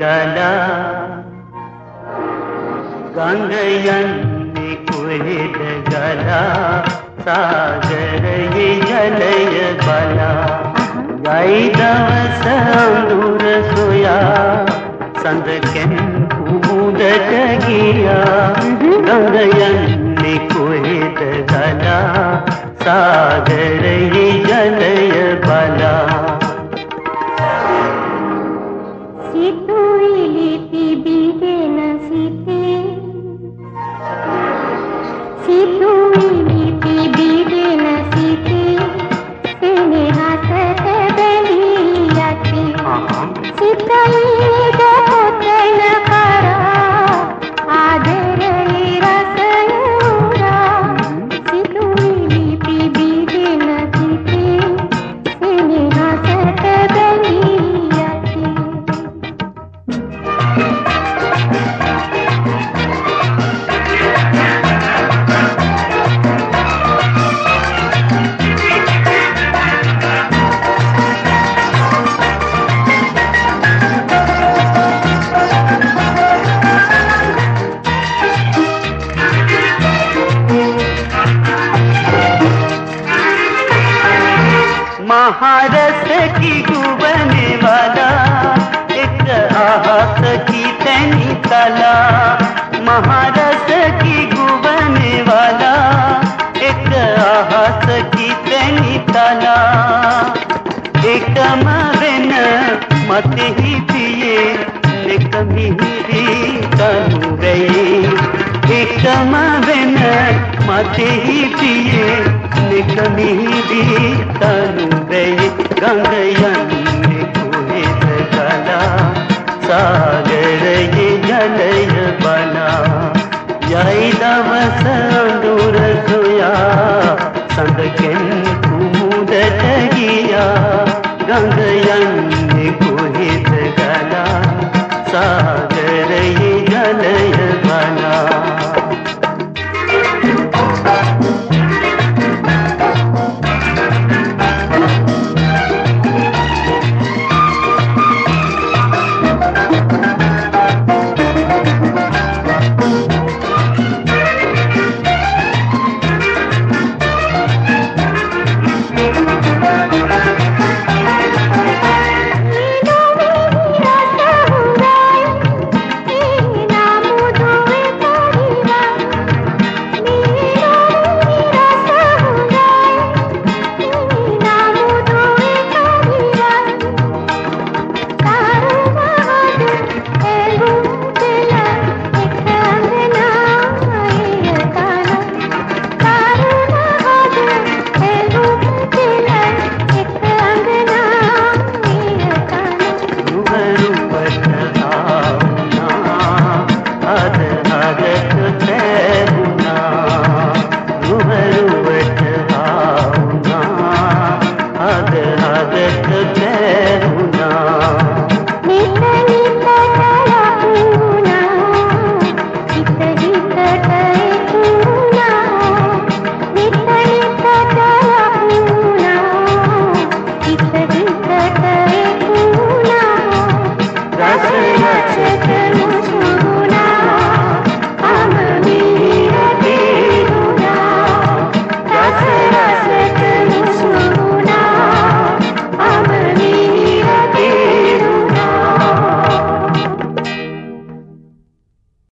ಗಲಾ ಗಂಗಯನ್ನಿ ಕುರಿದ ಗಲಾ ಸಾಗರ ಜಲಯ ಬಲ ಗೈದವಸ ನೂರ ಸೋಯ ಸಂದ ಕೆಂಪು ಮುದಟ ಗಿಯ ಗಂಗಯನ್ನಿ ಕುರಿದ ಗಲಾ ಸಾಗರ ಜಲ සිතුවිලිති महारस की गुबने वाला, एक आहत की तैनी कला महारस की गुबने वाला, एक आहत की तैनी तला। एक मवेन मत ही एक मवेन मत पिए, निकमी तनु गई गंगयन कुहित कला सागर बला यही दवस दूर